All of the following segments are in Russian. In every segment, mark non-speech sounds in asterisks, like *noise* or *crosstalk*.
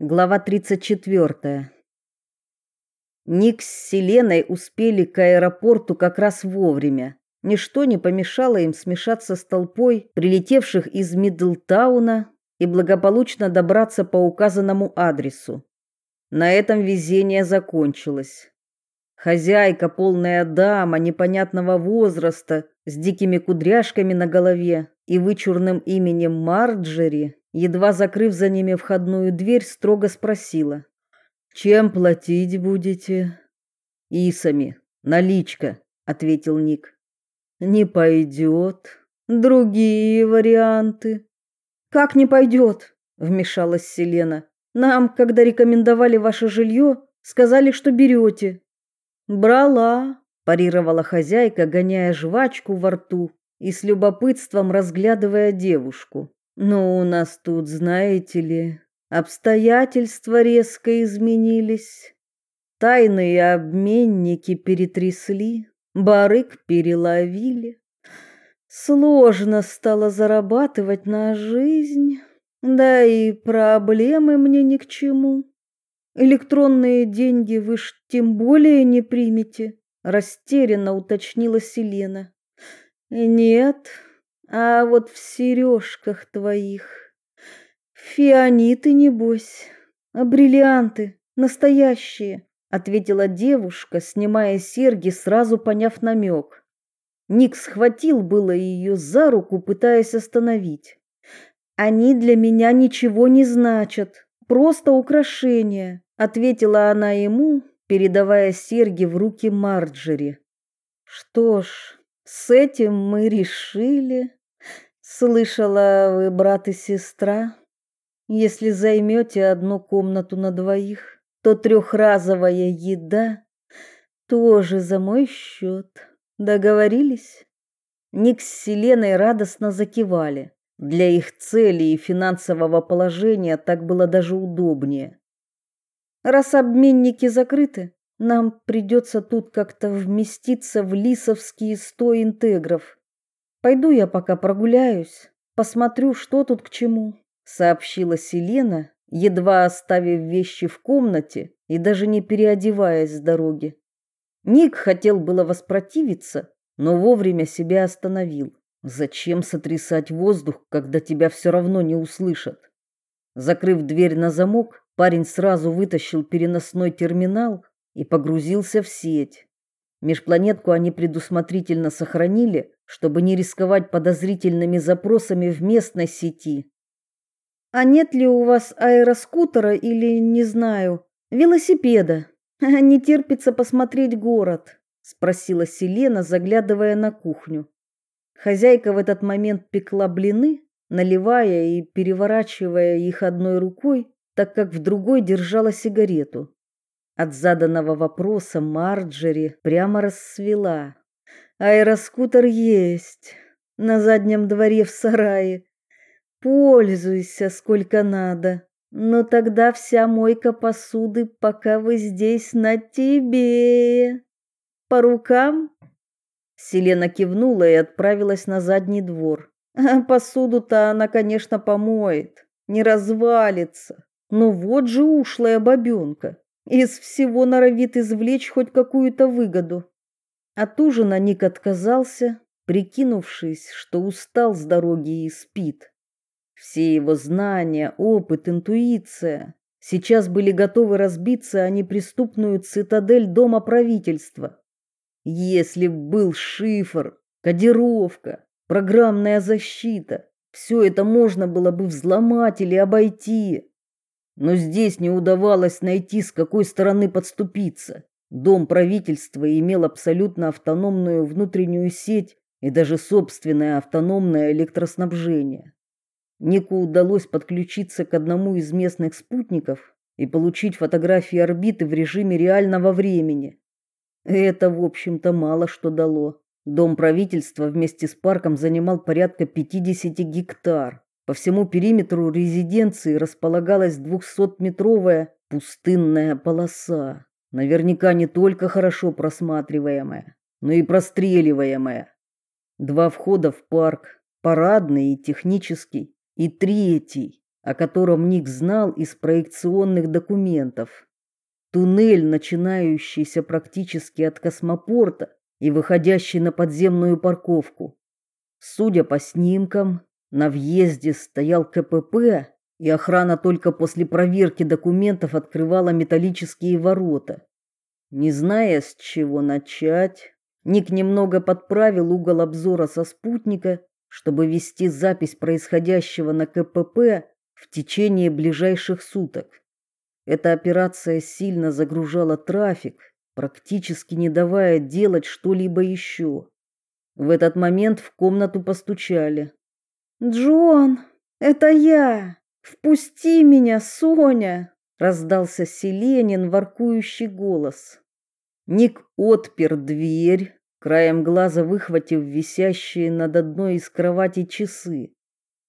Глава 34. Ник с Селеной успели к аэропорту как раз вовремя. Ничто не помешало им смешаться с толпой прилетевших из Мидлтауна и благополучно добраться по указанному адресу. На этом везение закончилось. Хозяйка, полная дама непонятного возраста, с дикими кудряшками на голове и вычурным именем Марджери, едва закрыв за ними входную дверь, строго спросила: "Чем платить будете?" "Исами, наличка", ответил Ник. "Не пойдет. Другие варианты". "Как не пойдет?» — вмешалась Селена. "Нам, когда рекомендовали ваше жилье, сказали, что берете». "Брала", парировала хозяйка, гоняя жвачку во рту и с любопытством разглядывая девушку. Но у нас тут, знаете ли, обстоятельства резко изменились. Тайные обменники перетрясли, барык переловили. Сложно стало зарабатывать на жизнь, да и проблемы мне ни к чему. Электронные деньги вы ж тем более не примете, растерянно уточнила Селена. Нет, а вот в сережках твоих фианиты небось, а бриллианты настоящие, ответила девушка, снимая серьги, сразу поняв намек. Ник схватил было ее за руку, пытаясь остановить. Они для меня ничего не значат, просто украшения, ответила она ему, передавая серьги в руки Марджери. Что ж, с этим мы решили. Слышала, вы брат и сестра. Если займете одну комнату на двоих, то трехразовая еда тоже за мой счет. Договорились? Ник с Селеной радостно закивали. Для их цели и финансового положения так было даже удобнее. Раз обменники закрыты, нам придется тут как-то вместиться в лисовские сто интегров. Пойду я пока прогуляюсь, посмотрю, что тут к чему, сообщила Селена, едва оставив вещи в комнате и даже не переодеваясь с дороги. Ник хотел было воспротивиться, но вовремя себя остановил. Зачем сотрясать воздух, когда тебя все равно не услышат? Закрыв дверь на замок, парень сразу вытащил переносной терминал и погрузился в сеть. Межпланетку они предусмотрительно сохранили, чтобы не рисковать подозрительными запросами в местной сети. А нет ли у вас аэроскутера или, не знаю, велосипеда? *laughs* Не терпится посмотреть город, спросила Селена, заглядывая на кухню. Хозяйка в этот момент пекла блины, наливая и переворачивая их одной рукой, так как в другой держала сигарету. От заданного вопроса Марджери прямо расцвела. Аэроскутер есть на заднем дворе в сарае. Пользуйся сколько надо. Но тогда вся мойка посуды, пока вы здесь, на тебе. По рукам? Селена кивнула и отправилась на задний двор. А посуду-то она, конечно, помоет, не развалится. Но вот же ушлая бабёнка. Из всего норовит извлечь хоть какую-то выгоду. От ужина Ник отказался, прикинувшись, что устал с дороги и спит. Все его знания, опыт, интуиция сейчас были готовы разбиться о неприступную цитадель дома правительства. Если б был шифр, кодировка, программная защита, все это можно было бы взломать или обойти но здесь не удавалось найти, с какой стороны подступиться. Дом правительства имел абсолютно автономную внутреннюю сеть и даже собственное автономное электроснабжение. Нику удалось подключиться к одному из местных спутников и получить фотографии орбиты в режиме реального времени. Это, в общем-то, мало что дало. Дом правительства вместе с парком занимал порядка 50 гектар. По всему периметру резиденции располагалась двухсотметровая пустынная полоса, наверняка не только хорошо просматриваемая, но и простреливаемая. Два входа в парк, парадный и технический, и третий, о котором Ник знал из проекционных документов. Туннель, начинающийся практически от космопорта и выходящий на подземную парковку. Судя по снимкам, на въезде стоял КПП, и охрана только после проверки документов открывала металлические ворота. Не зная, с чего начать, Ник немного подправил угол обзора со спутника, чтобы вести запись происходящего на КПП в течение ближайших суток. Эта операция сильно загружала трафик, практически не давая делать что-либо еще. В этот момент в комнату постучали. «Джон, это я! Впусти меня, Соня!» раздался Селенин воркующий голос. Ник отпер дверь, краем глаза выхватив висящие над одной из кроватей часы.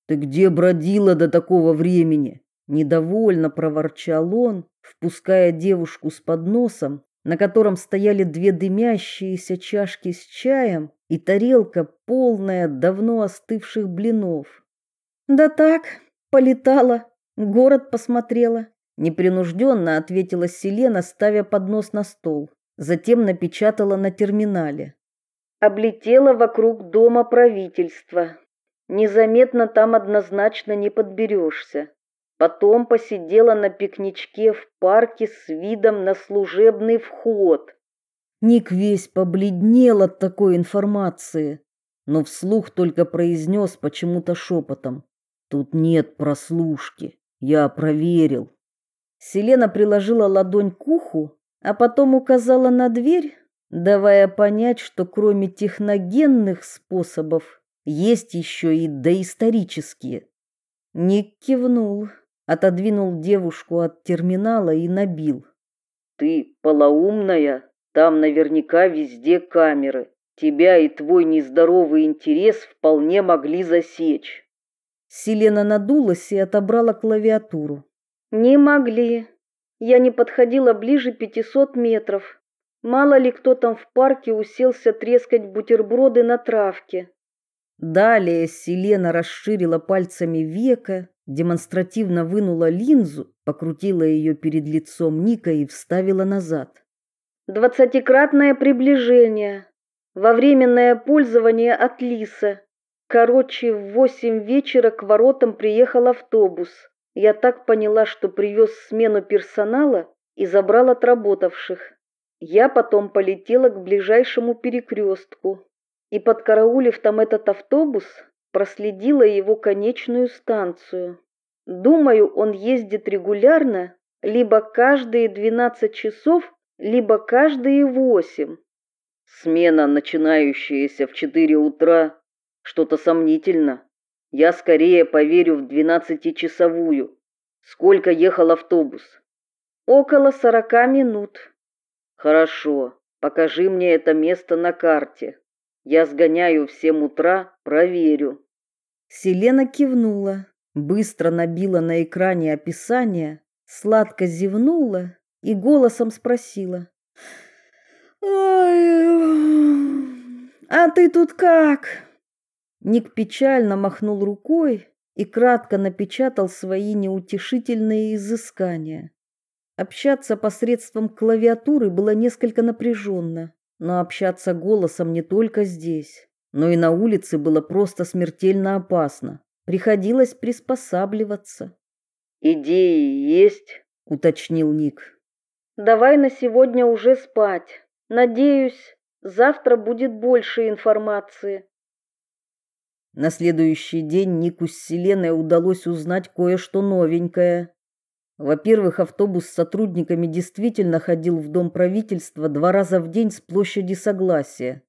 Ты где бродила до такого времени? недовольно проворчал он, впуская девушку с подносом, на котором стояли две дымящиеся чашки с чаем и тарелка, полная давно остывших блинов. Да так, полетала, город посмотрела, непринужденно ответила Селена, ставя поднос на стол. Затем напечатала на терминале. Облетела вокруг дома правительства. Незаметно там однозначно не подберешься. Потом посидела на пикничке в парке с видом на служебный вход. Ник весь побледнел от такой информации, но вслух только произнес почему-то шепотом. Тут нет прослушки. Я проверил. Селена приложила ладонь к уху, а потом указала на дверь, давая понять, что кроме техногенных способов есть еще и доисторические. Ник кивнул отодвинул девушку от терминала и набил. Ты полоумная, там наверняка везде камеры. Тебя и твой нездоровый интерес вполне могли засечь. Селена надулась и отобрала клавиатуру. Не могли. Я не подходила ближе пятисот метров. Мало ли кто там в парке уселся трескать бутерброды на травке. Далее Селена расширила пальцами века демонстративно вынула линзу, покрутила ее перед лицом Ника и вставила назад. Двадцатикратное приближение. Во временное пользование от Лиса. Короче, в восемь вечера к воротам приехал автобус. Я так поняла, что привез смену персонала и забрал отработавших. Я потом полетела к ближайшему перекрестку и, подкараулив там этот автобус, проследила его конечную станцию. Думаю, он ездит регулярно, либо каждые 12 часов, либо каждые 8. Смена, начинающаяся в 4 утра, что-то сомнительно. Я скорее поверю в двенадцатичасовую. Сколько ехал автобус? Около сорока минут. Хорошо. Покажи мне это место на карте. Я сгоняю в семь утра, проверю. Селена кивнула, быстро набила на экране описание, сладко зевнула и голосом спросила: "Ой, а ты тут как?" Ник печально махнул рукой и кратко напечатал свои неутешительные изыскания. Общаться посредством клавиатуры было несколько напряженно но общаться голосом не только здесь, но и на улице было просто смертельно опасно. Приходилось приспосабливаться. Идеи есть, уточнил Ник. Давай на сегодня уже спать. Надеюсь, завтра будет больше информации. На следующий день Нику с Селеной удалось узнать кое-что новенькое. Во-первых, автобус с сотрудниками действительно ходил в дом правительства два раза в день с площади Согласия.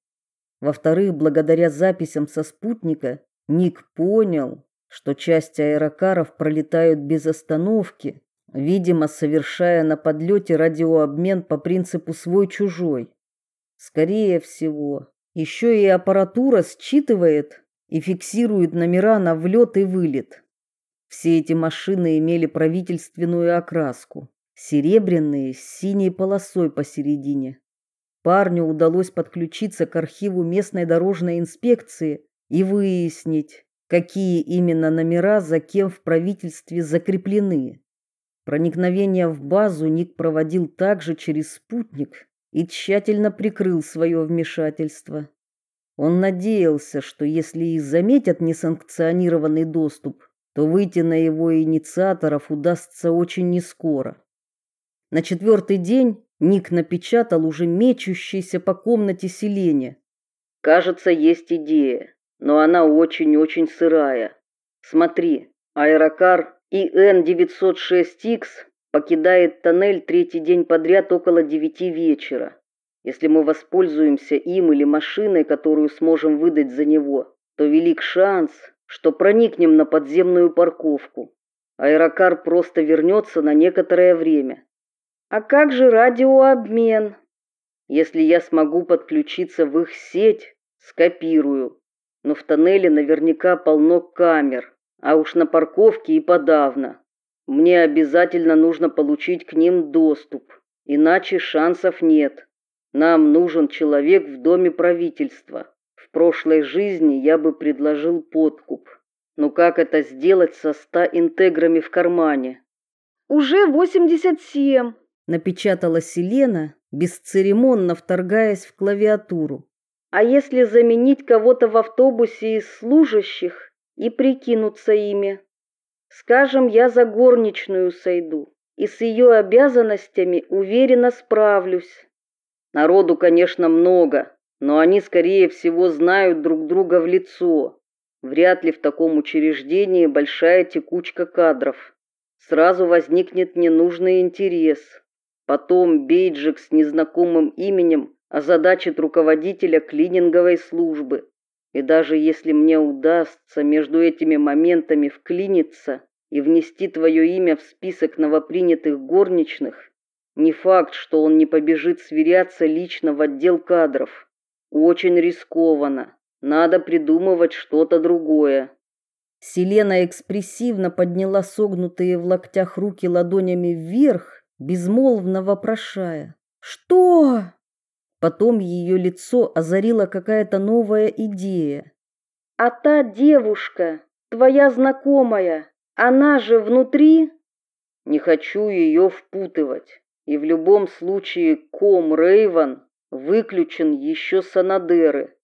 Во-вторых, благодаря записям со спутника, Ник понял, что часть аэрокаров пролетают без остановки, видимо, совершая на подлете радиообмен по принципу свой-чужой. Скорее всего, еще и аппаратура считывает и фиксирует номера на влет и вылет. Все эти машины имели правительственную окраску, серебряные с синей полосой посередине. Парню удалось подключиться к архиву местной дорожной инспекции и выяснить, какие именно номера за кем в правительстве закреплены. Проникновение в базу Ник проводил также через спутник и тщательно прикрыл свое вмешательство. Он надеялся, что если и заметят несанкционированный доступ, то выйти на его инициаторов удастся очень нескоро. На четвертый день Ник напечатал уже мечущийся по комнате селение. Кажется, есть идея, но она очень-очень сырая. Смотри, аэрокар ИН-906Х покидает тоннель третий день подряд около девяти вечера. Если мы воспользуемся им или машиной, которую сможем выдать за него, то велик шанс, что проникнем на подземную парковку. Аэрокар просто вернется на некоторое время. А как же радиообмен? Если я смогу подключиться в их сеть, скопирую. Но в тоннеле наверняка полно камер, а уж на парковке и подавно. Мне обязательно нужно получить к ним доступ, иначе шансов нет. Нам нужен человек в доме правительства. В прошлой жизни я бы предложил подкуп. Но как это сделать со ста интеграми в кармане? Уже восемьдесят семь напечатала Селена, бесцеремонно вторгаясь в клавиатуру. А если заменить кого-то в автобусе из служащих и прикинуться ими? Скажем, я за горничную сойду и с ее обязанностями уверенно справлюсь. Народу, конечно, много, но они скорее всего знают друг друга в лицо. Вряд ли в таком учреждении большая текучка кадров. Сразу возникнет ненужный интерес. Потом бейджик с незнакомым именем озадачит руководителя клининговой службы. И даже если мне удастся между этими моментами вклиниться и внести твое имя в список новопринятых горничных, не факт, что он не побежит сверяться лично в отдел кадров. Очень рискованно. Надо придумывать что-то другое. Селена экспрессивно подняла согнутые в локтях руки ладонями вверх безмолвно вопрошая «Что?». Потом ее лицо озарила какая-то новая идея. «А та девушка, твоя знакомая, она же внутри?» «Не хочу ее впутывать, и в любом случае ком Рейвен выключен еще с Анадеры».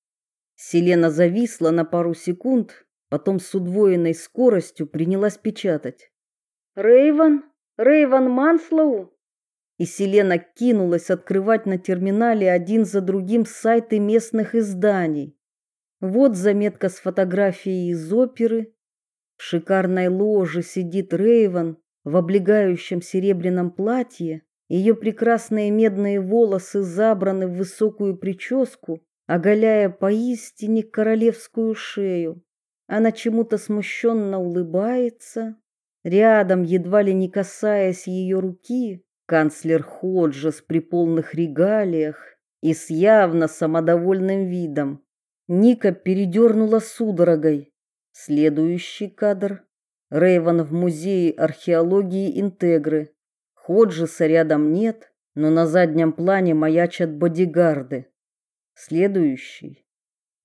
Селена зависла на пару секунд, потом с удвоенной скоростью принялась печатать. Рейвен Рейван Манслоу? И Селена кинулась открывать на терминале один за другим сайты местных изданий. Вот заметка с фотографией из оперы. В шикарной ложе сидит Рейван в облегающем серебряном платье. Ее прекрасные медные волосы забраны в высокую прическу, оголяя поистине королевскую шею. Она чему-то смущенно улыбается. Рядом, едва ли не касаясь ее руки, канцлер Ходжес при полных регалиях и с явно самодовольным видом. Ника передернула судорогой. Следующий кадр. Рейвен в музее археологии Интегры. Ходжеса рядом нет, но на заднем плане маячат бодигарды. Следующий.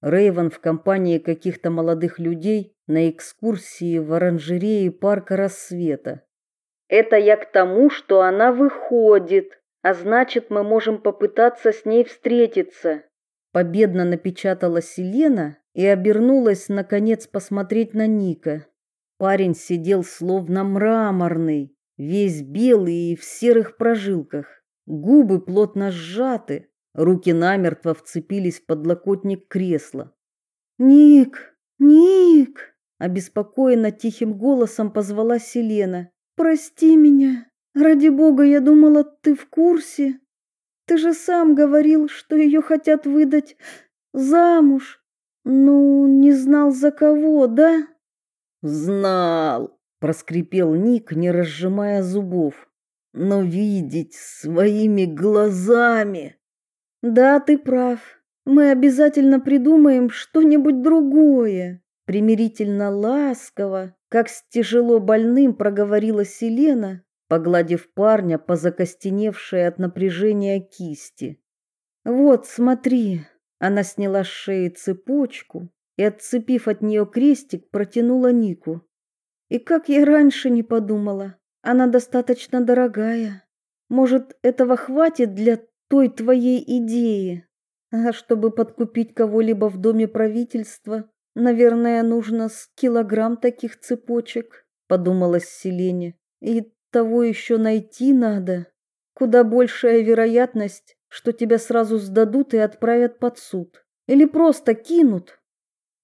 Рейвен в компании каких-то молодых людей на экскурсии в оранжерее парка Рассвета. Это я к тому, что она выходит, а значит, мы можем попытаться с ней встретиться. Победно напечатала Селена и обернулась наконец посмотреть на Ника. Парень сидел словно мраморный, весь белый и в серых прожилках. Губы плотно сжаты, руки намертво вцепились в подлокотник кресла. "Ник, Ник!" обеспокоенно тихим голосом позвала Селена. Прости меня. Ради бога, я думала, ты в курсе. Ты же сам говорил, что ее хотят выдать замуж. Ну, не знал за кого, да? Знал, проскрипел Ник, не разжимая зубов. Но видеть своими глазами. Да, ты прав. Мы обязательно придумаем что-нибудь другое примирительно ласково, как с тяжело больным проговорила Селена, погладив парня по закостеневшей от напряжения кисти. Вот, смотри, она сняла с шеи цепочку, и, отцепив от нее крестик, протянула Нику. И как я раньше не подумала, она достаточно дорогая. Может, этого хватит для той твоей идеи? А чтобы подкупить кого-либо в доме правительства, наверное, нужно с килограмм таких цепочек, подумалась Селене. И того еще найти надо. Куда большая вероятность, что тебя сразу сдадут и отправят под суд. Или просто кинут.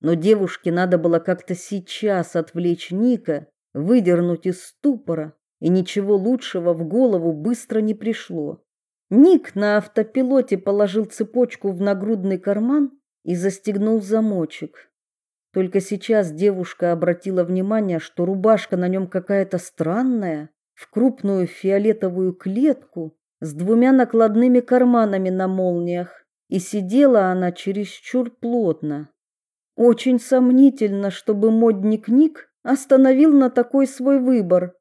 Но девушке надо было как-то сейчас отвлечь Ника, выдернуть из ступора, и ничего лучшего в голову быстро не пришло. Ник на автопилоте положил цепочку в нагрудный карман и застегнул замочек. Только сейчас девушка обратила внимание, что рубашка на нем какая-то странная, в крупную фиолетовую клетку с двумя накладными карманами на молниях, и сидела она чересчур плотно. Очень сомнительно, чтобы модник Ник остановил на такой свой выбор.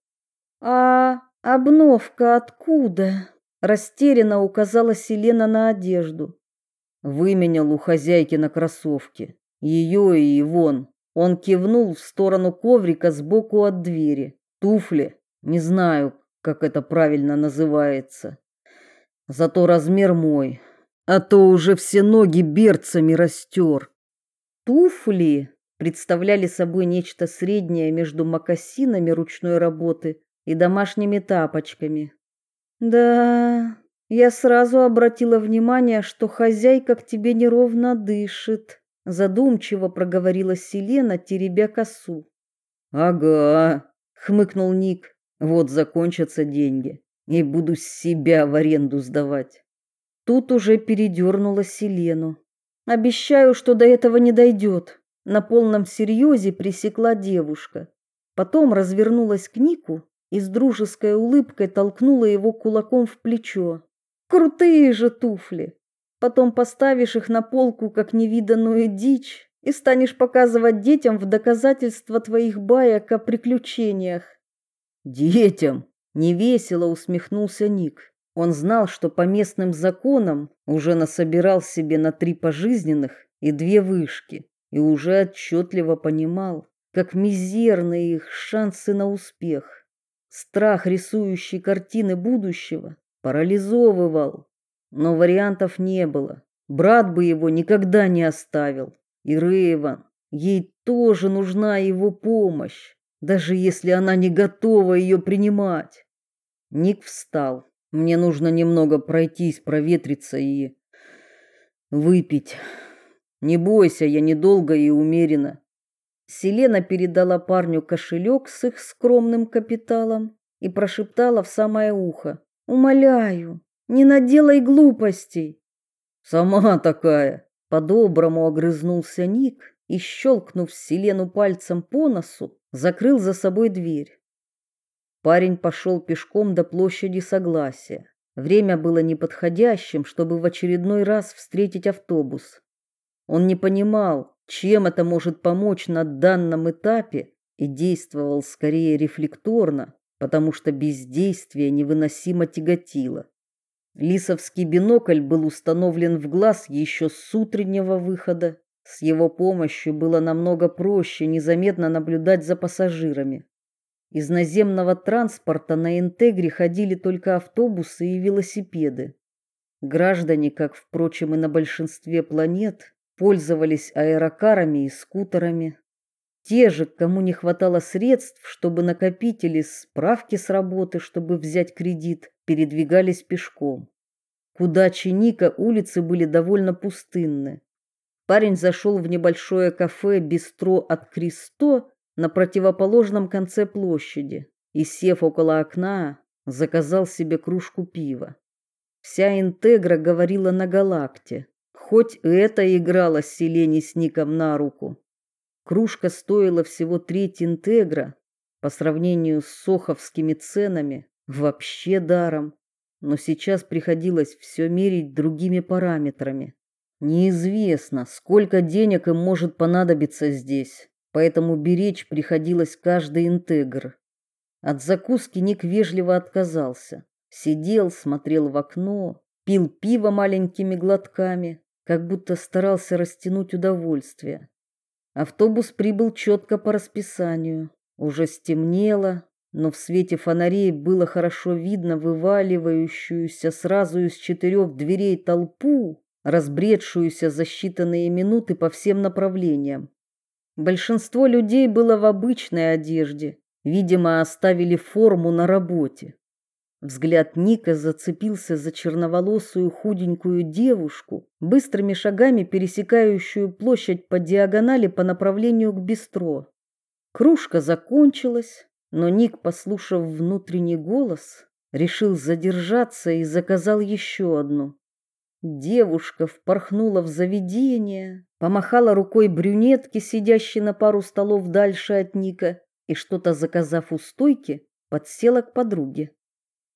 А обновка откуда? Растерянно указала Селена на одежду. Выменял у хозяйки на кроссовки. Ее и Ивон. Он кивнул в сторону коврика сбоку от двери. Туфли. Не знаю, как это правильно называется. Зато размер мой. А то уже все ноги берцами растер. Туфли представляли собой нечто среднее между мокасинами ручной работы и домашними тапочками. Да, я сразу обратила внимание, что хозяйка к тебе неровно дышит, задумчиво проговорила Селена, теребя косу. Ага, хмыкнул Ник. Вот закончатся деньги, и буду себя в аренду сдавать. Тут уже передернула Селену. Обещаю, что до этого не дойдет. На полном серьезе пресекла девушка. Потом развернулась к Нику и с дружеской улыбкой толкнула его кулаком в плечо. Крутые же туфли. Потом поставишь их на полку как невиданную дичь и станешь показывать детям в доказательство твоих баек о приключениях. Детям, невесело усмехнулся Ник. Он знал, что по местным законам уже насобирал себе на три пожизненных и две вышки, и уже отчетливо понимал, как мизерны их шансы на успех. Страх рисующий картины будущего парализовывал, но вариантов не было. Брат бы его никогда не оставил. И Рейван, ей тоже нужна его помощь, даже если она не готова ее принимать. Ник встал. Мне нужно немного пройтись, проветриться и выпить. Не бойся, я недолго и умеренно. Селена передала парню кошелек с их скромным капиталом и прошептала в самое ухо: "Умоляю, не наделай глупостей". Сама такая, по-доброму огрызнулся Ник и щелкнув Селену пальцем по носу, закрыл за собой дверь. Парень пошел пешком до площади Согласия. Время было неподходящим, чтобы в очередной раз встретить автобус. Он не понимал, чем это может помочь на данном этапе, и действовал скорее рефлекторно, потому что бездействие невыносимо тяготило. Лисовский бинокль был установлен в глаз еще с утреннего выхода. С его помощью было намного проще незаметно наблюдать за пассажирами. Из наземного транспорта на Интегре ходили только автобусы и велосипеды. Граждане, как впрочем и на большинстве планет, пользовались аэрокарами и скутерами. Те же, кому не хватало средств, чтобы накопить или справки с работы, чтобы взять кредит, передвигались пешком. Куда Чиника улицы были довольно пустынны. Парень зашел в небольшое кафе «Бистро от Кристо», на противоположном конце площади и, сев около окна, заказал себе кружку пива. Вся интегра говорила на галакте, хоть это играло Селени с Ником на руку. Кружка стоила всего треть интегра, по сравнению с соховскими ценами, вообще даром. Но сейчас приходилось все мерить другими параметрами. Неизвестно, сколько денег им может понадобиться здесь поэтому беречь приходилось каждый интегр. От закуски Ник вежливо отказался. Сидел, смотрел в окно, пил пиво маленькими глотками, как будто старался растянуть удовольствие. Автобус прибыл четко по расписанию. Уже стемнело, но в свете фонарей было хорошо видно вываливающуюся сразу из четырех дверей толпу, разбредшуюся за считанные минуты по всем направлениям. Большинство людей было в обычной одежде, видимо, оставили форму на работе. Взгляд Ника зацепился за черноволосую худенькую девушку, быстрыми шагами пересекающую площадь по диагонали по направлению к бистро. Кружка закончилась, но Ник, послушав внутренний голос, решил задержаться и заказал еще одну. Девушка впорхнула в заведение, помахала рукой брюнетке, сидящей на пару столов дальше от Ника, и что-то заказав у стойки, подсела к подруге.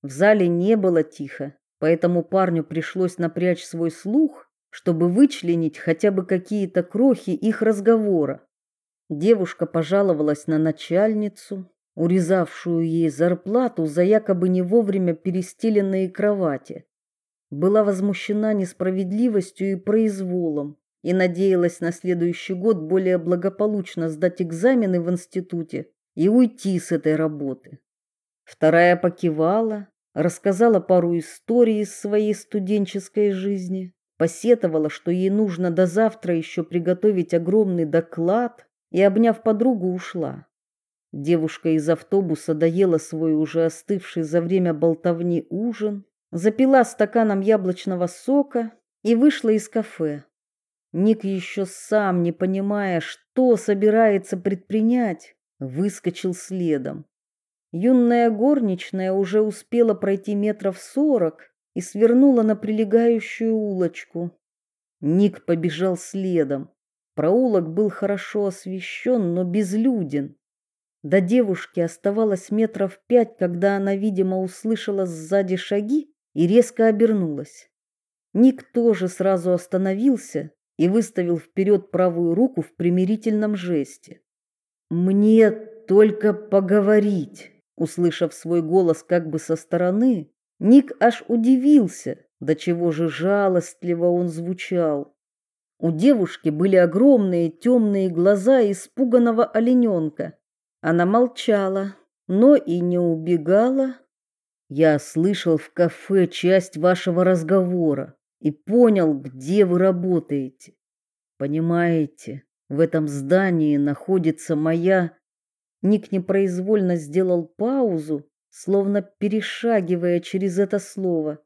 В зале не было тихо, поэтому парню пришлось напрячь свой слух, чтобы вычленить хотя бы какие-то крохи их разговора. Девушка пожаловалась на начальницу, урезавшую ей зарплату за якобы не вовремя перестеленные кровати. Была возмущена несправедливостью и произволом и надеялась на следующий год более благополучно сдать экзамены в институте и уйти с этой работы. Вторая покивала, рассказала пару историй из своей студенческой жизни, посетовала, что ей нужно до завтра еще приготовить огромный доклад, и, обняв подругу, ушла. Девушка из автобуса доела свой уже остывший за время болтовни ужин, запила стаканом яблочного сока и вышла из кафе. Ник еще сам, не понимая, что собирается предпринять, выскочил следом. Юная горничная уже успела пройти метров сорок и свернула на прилегающую улочку. Ник побежал следом. Проулок был хорошо освещен, но безлюден. До девушки оставалось метров пять, когда она, видимо, услышала сзади шаги и резко обернулась. Ник тоже сразу остановился и выставил вперед правую руку в примирительном жесте. «Мне только поговорить». Услышав свой голос как бы со стороны, Ник аж удивился, до чего же жалостливо он звучал. У девушки были огромные темные глаза испуганного олененка. Она молчала, но и не убегала. Я слышал в кафе часть вашего разговора и понял, где вы работаете. Понимаете, в этом здании находится моя Ник непроизвольно сделал паузу, словно перешагивая через это слово.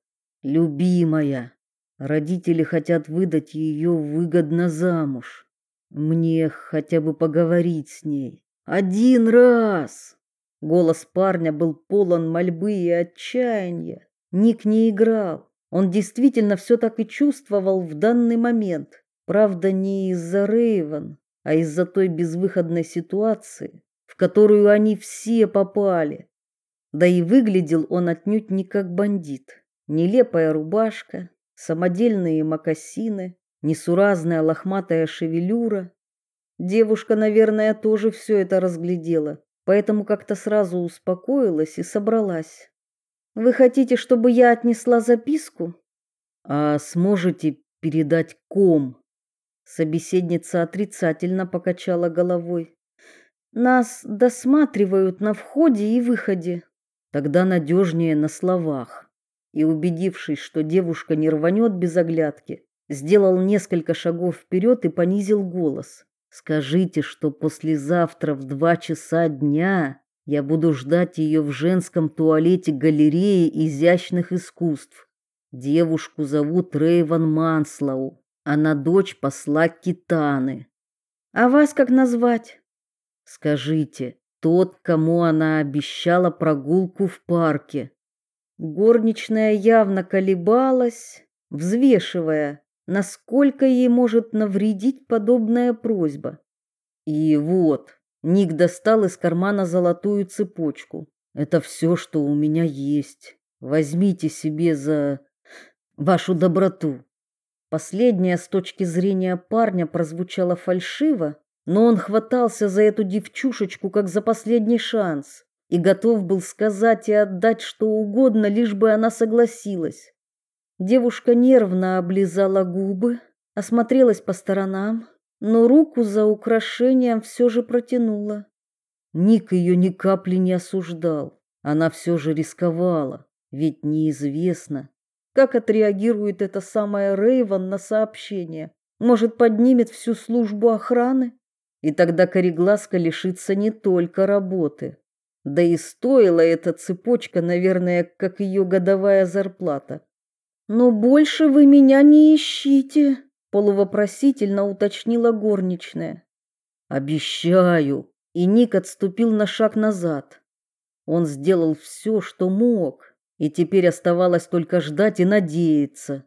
Любимая. Родители хотят выдать ее выгодно замуж. Мне хотя бы поговорить с ней. Один раз. Голос парня был полон мольбы и отчаяния. Ник не играл. Он действительно все так и чувствовал в данный момент. Правда, не из-за Рейвен, а из-за той безвыходной ситуации, в которую они все попали. Да и выглядел он отнюдь не как бандит. Нелепая рубашка, самодельные мокасины, несуразная лохматая шевелюра. Девушка, наверное, тоже все это разглядела, поэтому как-то сразу успокоилась и собралась. Вы хотите, чтобы я отнесла записку? А сможете передать ком? Собеседница отрицательно покачала головой. Нас досматривают на входе и выходе. Тогда надежнее на словах. И убедившись, что девушка не рванет без оглядки, сделал несколько шагов вперед и понизил голос. Скажите, что послезавтра в два часа дня я буду ждать ее в женском туалете галереи изящных искусств. Девушку зовут Рейван Манслоу. Она дочь посла Китаны. А вас как назвать? Скажите, тот, кому она обещала прогулку в парке. Горничная явно колебалась, взвешивая, насколько ей может навредить подобная просьба. И вот, Ник достал из кармана золотую цепочку. Это все, что у меня есть. Возьмите себе за вашу доброту. Последняя с точки зрения парня прозвучала фальшиво, но он хватался за эту девчушечку как за последний шанс и готов был сказать и отдать что угодно, лишь бы она согласилась. Девушка нервно облизала губы, осмотрелась по сторонам, но руку за украшением все же протянула. Ник ее ни капли не осуждал. Она все же рисковала, ведь неизвестно, как отреагирует эта самая Рейвен на сообщение. Может, поднимет всю службу охраны? И тогда Корегласка лишится не только работы. Да и стоила эта цепочка, наверное, как ее годовая зарплата. Но больше вы меня не ищите, полувопросительно уточнила горничная. Обещаю. И Ник отступил на шаг назад. Он сделал все, что мог, и теперь оставалось только ждать и надеяться,